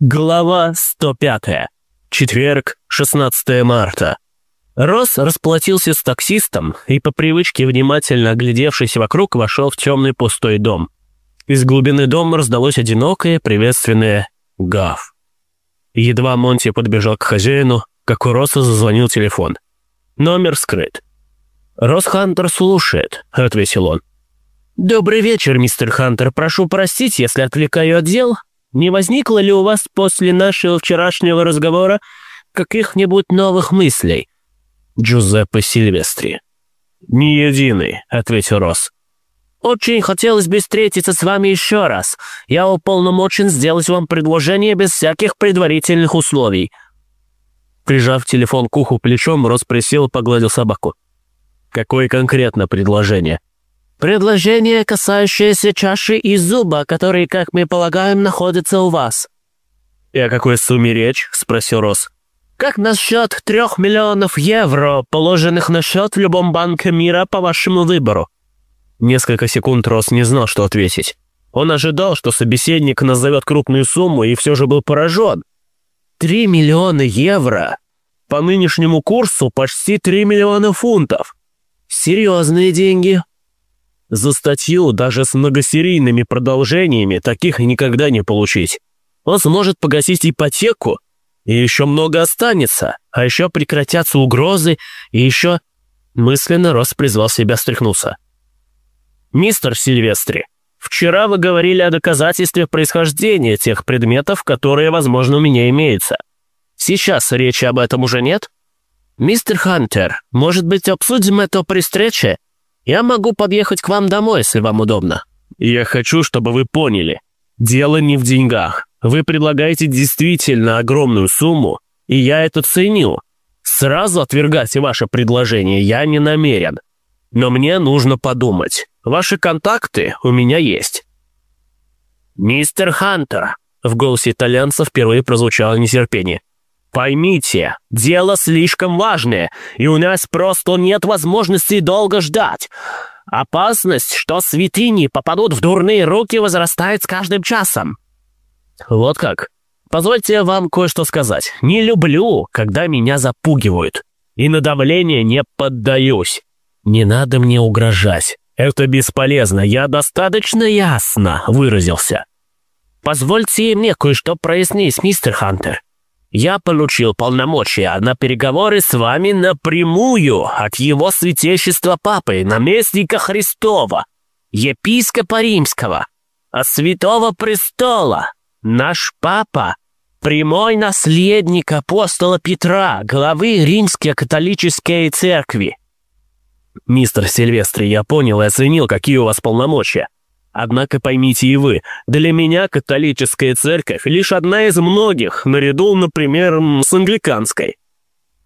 Глава 105. Четверг, 16 марта. Росс расплатился с таксистом и по привычке, внимательно оглядевшись вокруг, вошел в темный пустой дом. Из глубины дома раздалось одинокое приветственное «Гав». Едва Монти подбежал к хозяину, как у Росса зазвонил телефон. Номер скрыт. «Росс Хантер слушает», — ответил он. «Добрый вечер, мистер Хантер. Прошу простить, если отвлекаю от дел. Не возникло ли у вас после нашего вчерашнего разговора каких-нибудь новых мыслей?» Джузеппе Сильвестри. «Ни единый», — ответил Росс. «Очень хотелось бы встретиться с вами еще раз. Я уполномочен сделать вам предложение без всяких предварительных условий». Прижав телефон к уху плечом, Росс присел и погладил собаку. «Какое конкретно предложение?» «Предложение, касающееся чаши и зуба, которые, как мы полагаем, находятся у вас». «И о какой сумме речь?» — спросил Росс. «Как насчет трех миллионов евро, положенных на счет в любом банке мира по вашему выбору?» Несколько секунд Росс не знал, что ответить. Он ожидал, что собеседник назовет крупную сумму, и все же был поражен. «Три миллиона евро? По нынешнему курсу почти три миллиона фунтов. Серьезные деньги». За статью даже с многосерийными продолжениями таких никогда не получить. Он сможет погасить ипотеку, и еще много останется, а еще прекратятся угрозы, и еще... Мысленно Рос призвал себя стряхнуться. «Мистер Сильвестри, вчера вы говорили о доказательстве происхождения тех предметов, которые, возможно, у меня имеются. Сейчас речи об этом уже нет? Мистер Хантер, может быть, обсудим это при встрече?» Я могу подъехать к вам домой, если вам удобно». «Я хочу, чтобы вы поняли. Дело не в деньгах. Вы предлагаете действительно огромную сумму, и я это ценю. Сразу отвергать ваше предложение я не намерен. Но мне нужно подумать. Ваши контакты у меня есть». «Мистер Хантер», — в голосе итальянца впервые прозвучало нетерпение. Поймите, дело слишком важное, и у нас просто нет возможности долго ждать. Опасность, что святыни попадут в дурные руки, возрастает с каждым часом. Вот как. Позвольте вам кое-что сказать. Не люблю, когда меня запугивают. И на давление не поддаюсь. Не надо мне угрожать. Это бесполезно, я достаточно ясно выразился. Позвольте мне кое-что прояснить, мистер Хантер. Я получил полномочия на переговоры с вами напрямую от его святейшества Папы, наместника Христова, епископа Римского, от Святого Престола. Наш Папа – прямой наследник апостола Петра, главы Римской католической церкви. Мистер Сильвестри, я понял и оценил, какие у вас полномочия. Однако поймите и вы, для меня католическая церковь лишь одна из многих, наряду, например, с англиканской.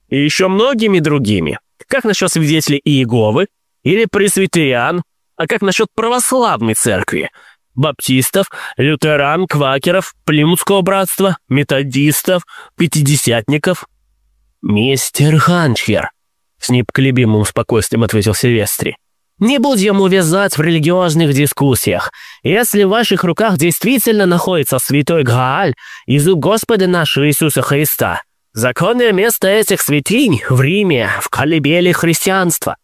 И еще многими другими. Как насчет свидетелей Иеговы? Или пресвитериан? А как насчет православной церкви? Баптистов, лютеран, квакеров, плимутского братства, методистов, пятидесятников? «Мистер Ханчер», — с непоколебимым спокойствием ответил Сильвестри. Не будем увязать в религиозных дискуссиях. Если в ваших руках действительно находится святой Грааль и зуб Господа нашего Иисуса Христа, законное место этих святынь в Риме, в колыбели христианства.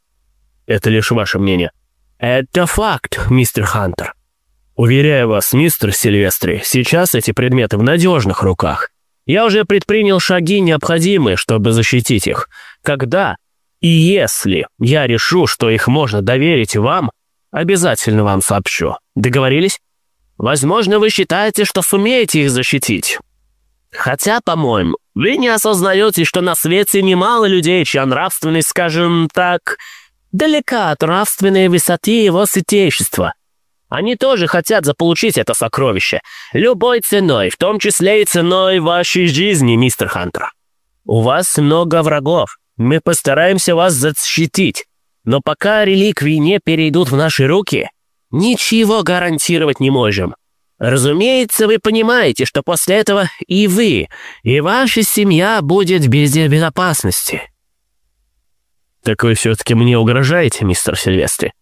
Это лишь ваше мнение. Это факт, мистер Хантер. Уверяю вас, мистер Сильвестри, сейчас эти предметы в надежных руках. Я уже предпринял шаги, необходимые, чтобы защитить их. Когда и если я решу, что их можно доверить вам, обязательно вам сообщу. Договорились? Возможно, вы считаете, что сумеете их защитить. Хотя, по-моему, вы не осознаете, что на свете немало людей, чья нравственность, скажем так, далека от нравственной высоты его святейшества. Они тоже хотят заполучить это сокровище. Любой ценой, в том числе и ценой вашей жизни, мистер Хантер. У вас много врагов. Мы постараемся вас защитить, но пока реликвии не перейдут в наши руки, ничего гарантировать не можем. Разумеется, вы понимаете, что после этого и вы, и ваша семья будет без безопасности. Так вы все-таки мне угрожаете, мистер Сильвестри?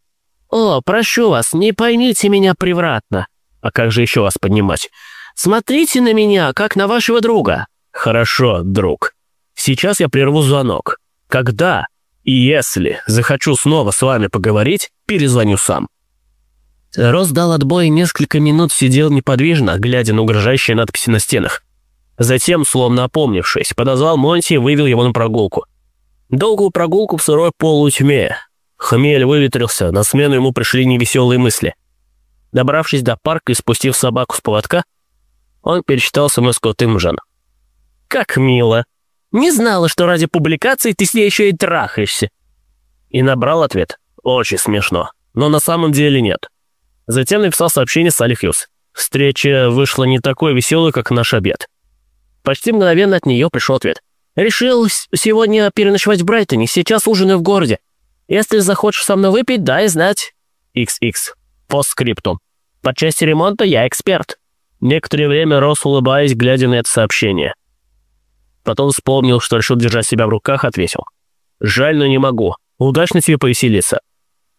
О, прошу вас, не поймите меня превратно. А как же еще вас поднимать? Смотрите на меня, как на вашего друга». «Хорошо, друг. Сейчас я прерву звонок. Когда и если захочу снова с вами поговорить, перезвоню сам». Рос дал отбой и несколько минут сидел неподвижно, глядя на угрожающие надписи на стенах. Затем, словно опомнившись, подозвал Монти и вывел его на прогулку. Долгую прогулку в сырой полутьме. Хмель выветрился, на смену ему пришли невеселые мысли. Добравшись до парка и спустив собаку с поводка, он перечитал смс Тымжан. «Как мило! Не знала, что ради публикации ты с ней еще и трахаешься!» И набрал ответ. «Очень смешно, но на самом деле нет». Затем написал сообщение Салли Хьюз. Встреча вышла не такой веселой, как наш обед. Почти мгновенно от нее пришел ответ. «Решил сегодня переночевать в Брайтоне, сейчас ужинаю в городе. Если захочешь со мной выпить, дай знать». XX. Постскриптум. По части ремонта я эксперт. Некоторое время рос, улыбаясь, глядя на это сообщение. Потом вспомнил, что решил держать себя в руках, ответил. «Жаль, но не могу. Удачно тебе повеселиться.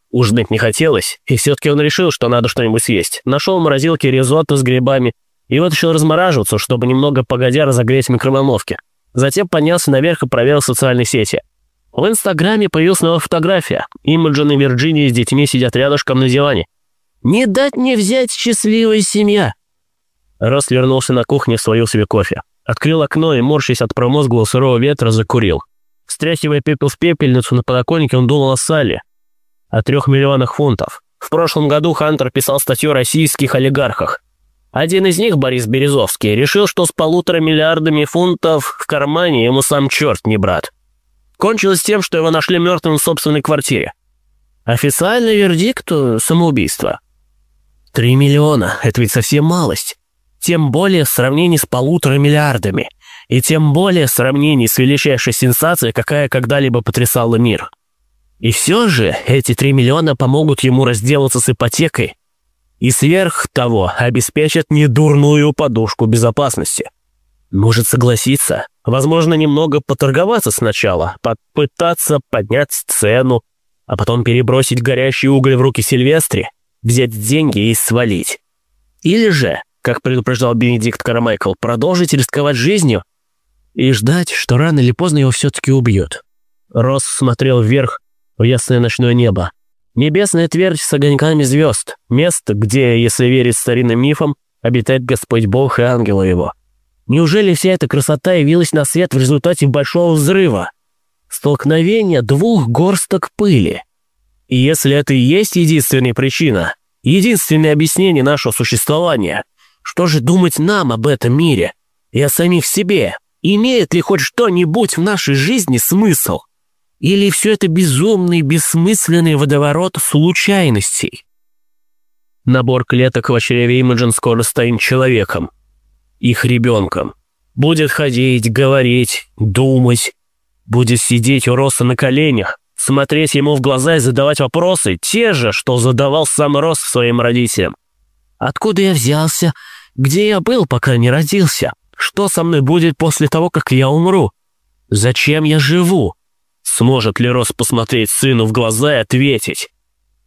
Ужинать не хотелось, и все-таки он решил, что надо что-нибудь съесть. Нашел в морозилке ризотто с грибами и вытащил размораживаться, чтобы немного погодя разогреть в микроволновке. Затем поднялся наверх и проверил социальные сети. В Инстаграме появилась новая фотография. Имаджин и Вирджиния с детьми сидят рядышком на диване. «Не дать не взять счастливая семья!» Рост вернулся на кухню, сварил себе кофе. Открыл окно и, морщась от промозглого сырого ветра, закурил. Стряхивая пепел в пепельницу на подоконнике, он думал о Салли, о трех миллионах фунтов. В прошлом году Хантер писал статью о российских олигархах. Один из них, Борис Березовский, решил, что с полутора миллиардами фунтов в кармане ему сам черт не брат. Кончилось тем, что его нашли мертвым в собственной квартире. Официальный вердикт – самоубийство. Три миллиона – это ведь совсем малость. Тем более в сравнении с полутора миллиардами. И тем более в сравнении с величайшей сенсацией, какая когда-либо потрясала мир. И все же эти три миллиона помогут ему разделаться с ипотекой и сверх того обеспечат недурную подушку безопасности. Может согласиться, возможно, немного поторговаться сначала, попытаться поднять цену, а потом перебросить горящий уголь в руки Сильвестре, взять деньги и свалить. Или же, как предупреждал Бенедикт Карамайкл, продолжить рисковать жизнью и ждать, что рано или поздно его все-таки убьют. Росс смотрел вверх в ясное ночное небо. Небесная твердь с огоньками звезд, место, где, если верить старинным мифам, обитает Господь Бог и ангелы его. Неужели вся эта красота явилась на свет в результате большого взрыва? Столкновение двух горсток пыли. И если это и есть единственная причина, единственное объяснение нашего существования, что же думать нам об этом мире и о самих себе? Имеет ли хоть что-нибудь в нашей жизни смысл? Или все это безумный, бессмысленный водоворот случайностей? Набор клеток в чреве Имаджин скоро станет человеком. Их ребенком. Будет ходить, говорить, думать. Будет сидеть у Роса на коленях, смотреть ему в глаза и задавать вопросы, те же, что задавал сам Рос своим родителям. Откуда я взялся? Где я был, пока не родился? Что со мной будет после того, как я умру? Зачем я живу? Сможет ли Рос посмотреть сыну в глаза и ответить?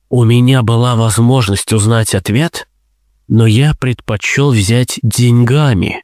У меня была возможность узнать ответ, но я предпочел взять деньгами.